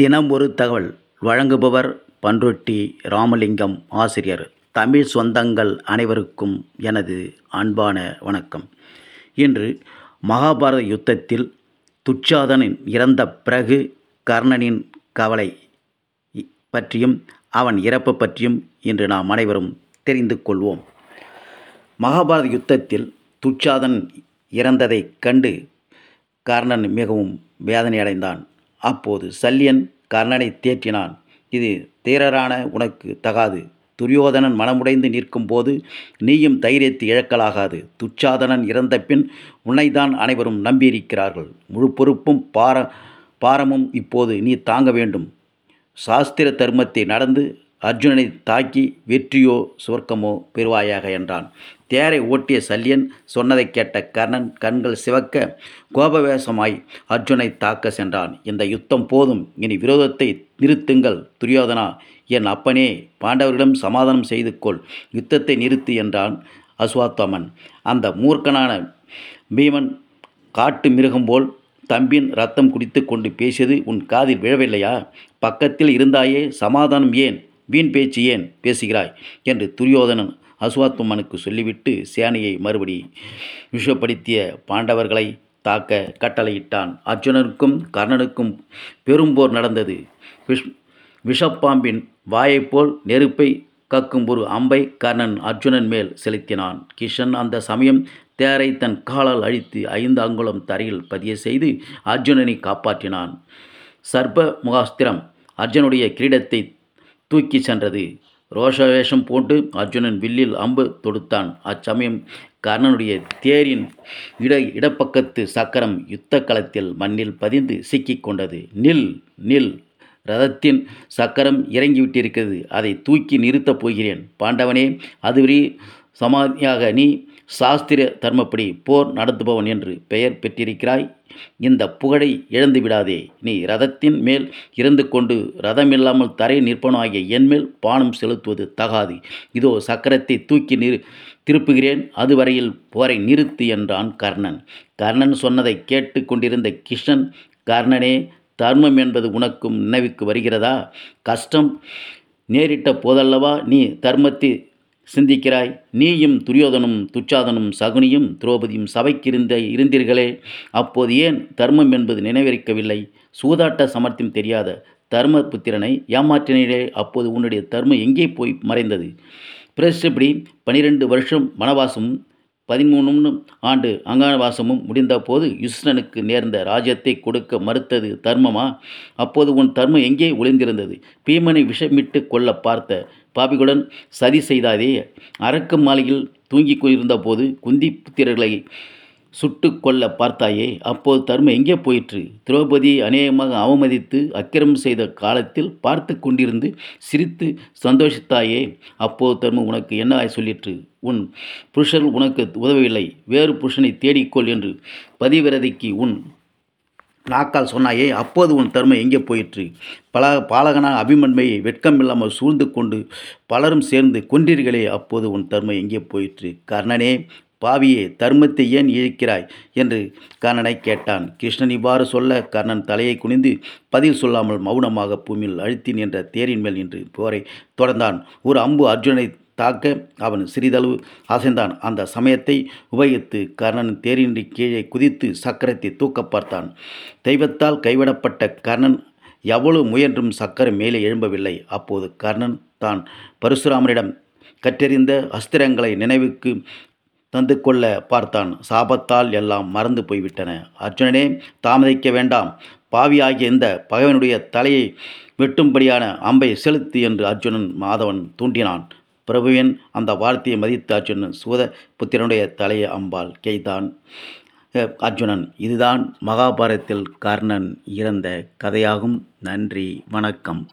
தினம் ஒரு தகவல். வழங்குபவர் பண்ருட்டி ராமலிங்கம் ஆசிரியர். தமிழ் சொந்தங்கள் அனைவருக்கும் எனது அன்பான வணக்கம். இன்று மகாபாரத யுத்தத்தில் துச்சாதனின் இறந்த பிறகு கர்ணனின் கவலை பற்றியும் அவன் இறப்பு பற்றியும் இன்று நாம் அனைவரும் தெரிந்து கொள்வோம். மகாபாரத யுத்தத்தில் துச்சாதன் இறந்ததைக் கண்டு கர்ணன் மிகவும் வேதனை அடைந்தான் அப்போது சல்லியன் கர்ணனை தேற்றினான். இது தீரரான உனக்கு தகாது. துரியோதனன் மனமுடைந்து நிற்கும்போது நீயும் தைரியத்தை இழக்கலாகாது. துச்சாதனன் இறந்த பின் உன்னைதான் அனைவரும் நம்பியிருக்கிறார்கள். முழு பொறுப்பும் பார பாரமும் இப்போது நீ தாங்க வேண்டும். சாஸ்திர தர்மத்தை நடந்து அர்ஜுனனை தாக்கி வெற்றியோ சுவர்க்கமோ பெறுவாயாக என்றான். தேரை ஓட்டிய சல்லியன் சொன்னதைக் கேட்ட கர்ணன் கண்கள் சிவக்க கோபவேசமாய் அர்ஜுனை தாக்க சென்றான். இந்த யுத்தம் போதும். இனி விரோதத்தை நிறுத்துங்கள். துரியோதனா என் அப்பனே பாண்டவர்களிடம் சமாதானம் செய்து கொள். யுத்தத்தை நிறுத்து என்றான் அசுவாத்தமன் அந்த மூர்க்கனான பீமன் காட்டு மிருகம் போல் தம்பின் ரத்தம் குடித்து கொண்டு பேசியது உன் காதில் விழவில்லையா? பக்கத்தில் இருந்தாயே சமாதானம் ஏன்? வீண் பேச்சு ஏன் பேசுகிறாய்? என்று துரியோதனன் அசுவாத்மனுக்கு சொல்லிவிட்டு சேனையை மறுபடி விஷப்படுத்திய பாண்டவர்களை தாக்க கட்டளையிட்டான். அர்ஜுனனுக்கும் கர்ணனுக்கும் பெரும்போர் நடந்தது. விஷ் விஷப்பாம்பின் வாயைப் போல் நெருப்பை கக்கும் ஒரு அம்பை கர்ணன் அர்ஜுனன் மேல் செலுத்தினான். கிஷன் அந்த சமயம் தேரை தன் காலால் அழித்து ஐந்து அங்குலம் தரையில் பதிய செய்து அர்ஜுனனை காப்பாற்றினான். சர்ப முகாஸ்திரம் அர்ஜுனுடைய கிரீடத்தை தூக்கி சென்றது. ரோஷவேஷம் போட்டு அர்ஜுனன் வில்லில் அம்பு தொடுத்தான். அச்சமயம் கர்ணனுடைய தேரின் இட இடப்பக்கத்து சக்கரம் யுத்த களத்தில் மண்ணில் பதிந்து சிக்கிக் கொண்டது. நில் நில் ரதத்தின் சக்கரம் இறங்கிவிட்டிருக்கிறது. அதை தூக்கி நிறுத்தப் போகிறேன். பாண்டவனே அதுவரை சமாதியாக நீ சாஸ்திர தர்மப்படி போர் நடத்துபவன் என்று பெயர் பெற்றிருக்கிறாய். இந்த புகழை இழந்து விடாதே. நீ ரதத்தின் மேல் இருந்து கொண்டு ரதமில்லாமல் தரை நிற்பனாகிய என் மேல் பானம் செலுத்துவது தகாது. இதோ சக்கரத்தை தூக்கி நிறு திருப்புகிறேன். அதுவரையில் போரை நிறுத்து என்றான் கர்ணன். கர்ணன் சொன்னதை கேட்டு கொண்டிருந்த கிருஷ்ணன் கர்ணனே தர்மம் என்பது உனக்கும் நினைவுக்கு வருகிறதா? கஷ்டம் நேரிட்ட போதல்லவா நீ தர்மத்தை சிந்திக்கிறாய். நீயும் துரியோதனும் துச்சாதனும் சகுனியும் திரௌபதியும் சபைக்கிருந்த இருந்தீர்களே. அப்போது ஏன் தர்மம் என்பது நினைவிருக்கவில்லை? சூதாட்ட சமர்த்தியம் தெரியாத தர்மபுத்திரனை ஏமாற்றினீரே. அப்போது உன்னுடைய தர்மம் எங்கே போய் மறைந்தது? பிரஸ்டபடி பனிரெண்டு வருஷம் வனவாசமும் பதிமூணு ஆண்டு அங்கானவாசமும் முடிந்தபோது யுஷ்ணனுக்கு நேர்ந்த ராஜ்யத்தை கொடுக்க மறுத்தது தர்மமா? அப்போது உன் தர்மம் எங்கே ஒளிந்திருந்தது? பீமனை விஷமிட்டு கொல்ல பார்த்த பாபிகளுடன் சதி செய்தாதே. அரக்கு மாலையில் தூங்கிக் கொண்டிருந்த போது குந்தி புத்திரர்களை சுட்டு கொல்ல பார்த்தாயே. அப்போது தர்மம் எங்கே போயிற்று? திரௌபதியை அநேகமாக அவமதித்து அக்கிரமம் செய்த காலத்தில் பார்த்து கொண்டிருந்து சிரித்து சந்தோஷித்தாயே. அப்போது தர்மம் உனக்கு என்ன சொல்லிற்று? உன் புருஷர் உனக்கு உதவவில்லை. வேறு புருஷனை தேடிக்கொள் என்று பதிவிரதைக்கு உன் நாக்கால் சொன்னாயே அப்போது உன் தர்மம் எங்கே போயிற்று? பல பாலகனான அபிமன்மையை வெட்கமில்லாமல் சூழ்ந்து கொண்டு பலரும் சேர்ந்து கொன்றீர்களே அப்போது உன் தர்மம் எங்கே போயிற்று? கர்ணனே பாவியே தர்மத்தை ஏன் இழுக்கிறாய்? என்று கர்ணனை கேட்டான். கிருஷ்ணன் இவ்வாறு சொல்ல கர்ணன் தலையை குனிந்து பதில் சொல்லாமல் மௌனமாக பூமியில் அழுத்தி நின்ற தேரின் மேல் நின்று போரை தொடர்ந்தான். ஒரு அம்பு அர்ஜுனை தாக்க அவன் சிறிதளவு அசைந்தான். அந்த சமயத்தை உபயோகித்து கர்ணன் தேரின்றி கீழே குதித்து சக்கரத்தை தூக்க பார்த்தான். தெய்வத்தால் கைவிடப்பட்ட கர்ணன் எவ்வளவு முயன்றும் சக்கரம் மேலே எழும்பவில்லை. அப்போது கர்ணன் தான் பரசுராமனிடம் கற்றறிந்த அஸ்திரங்களை நினைவுக்கு தந்து கொள்ள பார்த்தான். சாபத்தால் எல்லாம் மறந்து போய்விட்டன. அர்ஜுனனே தாமதிக்க வேண்டாம். பாவியாகிய இந்த பகைவனுடைய தலையை வெட்டும்படியான அம்பை செலுத்து என்று அர்ஜுனன் மாதவன் தூண்டினான். பிரபுவின் அந்த வார்த்தையை மதித்தாச்சுன்னு சூத புத்திரனுடைய தலையை அம்பாள் கேய்தான் அர்ஜுனன் இதுதான் மகாபாரதத்தில் கர்ணன் இறந்த கதையாகும். நன்றி வணக்கம்.